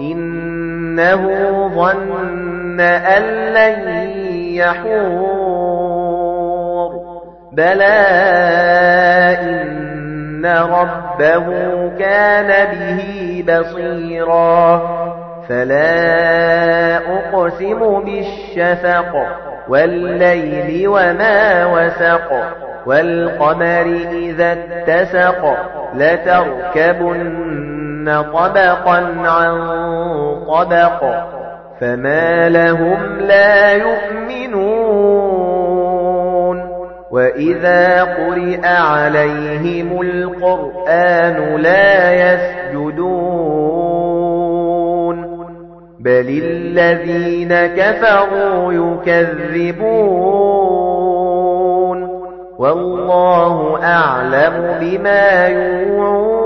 إنه ظن أن لن يحور. بلى إن ربه كان به بصيرا. فلا أقسم بالشفق والليل وما وسق والقمر إذا اتسق لتركبن طبقا عن طبق فما لهم لا يؤمنون. وإذا قرئ عليهم القرآن لا يسجدون. بل الذين كفروا يكذبون. والله أعلم بما يوعون.